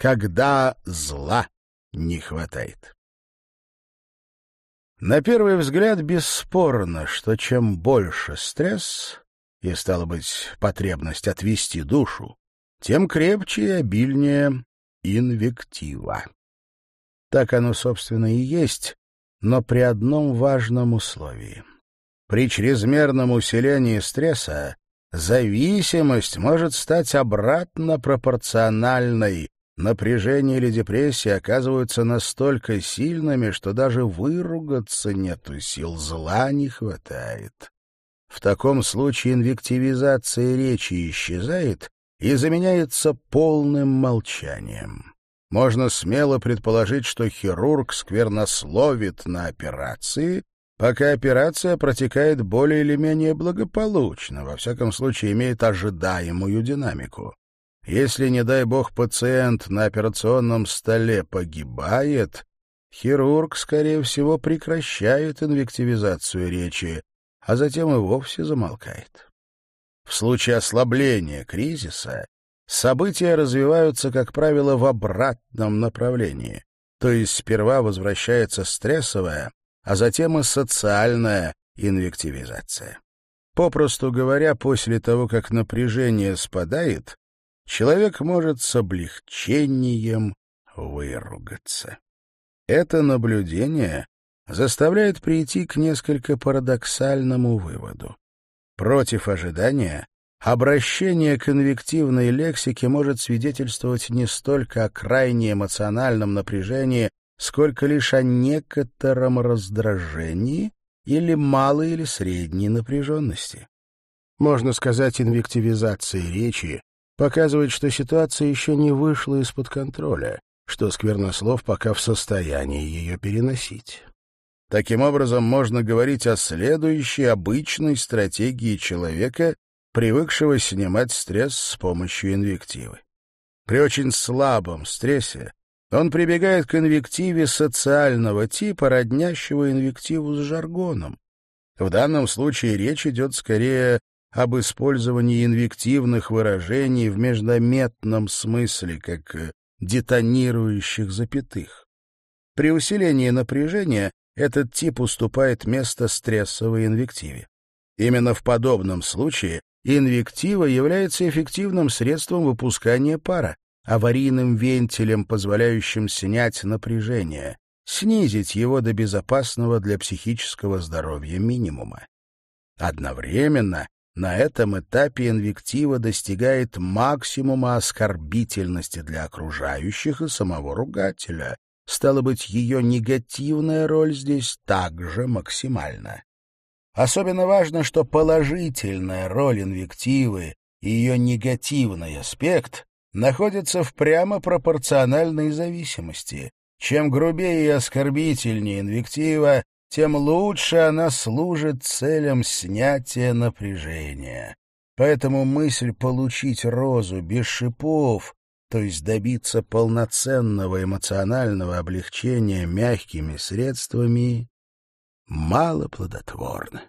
когда зла не хватает. На первый взгляд бесспорно, что чем больше стресс, и, стало быть, потребность отвести душу, тем крепче и обильнее инвектива. Так оно, собственно, и есть, но при одном важном условии. При чрезмерном усилении стресса зависимость может стать обратно пропорциональной. Напряжение или депрессия оказываются настолько сильными, что даже выругаться нету сил, зла не хватает. В таком случае инвективизация речи исчезает и заменяется полным молчанием. Можно смело предположить, что хирург сквернословит на операции, пока операция протекает более или менее благополучно, во всяком случае имеет ожидаемую динамику. Если, не дай бог, пациент на операционном столе погибает, хирург, скорее всего, прекращает инвективизацию речи, а затем и вовсе замолкает. В случае ослабления кризиса события развиваются, как правило, в обратном направлении, то есть сперва возвращается стрессовая, а затем и социальная инвективизация. Попросту говоря, после того, как напряжение спадает, человек может с облегчением выругаться. Это наблюдение заставляет прийти к несколько парадоксальному выводу. Против ожидания обращение к инвективной лексике может свидетельствовать не столько о крайне эмоциональном напряжении, сколько лишь о некотором раздражении или малой или средней напряженности. Можно сказать, инвективизация речи показывает, что ситуация еще не вышла из-под контроля, что сквернослов пока в состоянии ее переносить. Таким образом, можно говорить о следующей обычной стратегии человека, привыкшего снимать стресс с помощью инвективы. При очень слабом стрессе он прибегает к инвективе социального типа, роднящего инвективу с жаргоном. В данном случае речь идет скорее об использовании инвективных выражений в междометном смысле, как детонирующих запятых. При усилении напряжения этот тип уступает место стрессовой инвективе. Именно в подобном случае инвектива является эффективным средством выпускания пара, аварийным вентилем, позволяющим снять напряжение, снизить его до безопасного для психического здоровья минимума. Одновременно на этом этапе инвектива достигает максимума оскорбительности для окружающих и самого ругателя, Стало быть, ее негативная роль здесь также максимальна. Особенно важно, что положительная роль инвективы и ее негативный аспект находятся в прямо пропорциональной зависимости. Чем грубее и оскорбительнее инвектива, тем лучше она служит целям снятия напряжения. Поэтому мысль получить розу без шипов то есть добиться полноценного эмоционального облегчения мягкими средствами, мало плодотворно.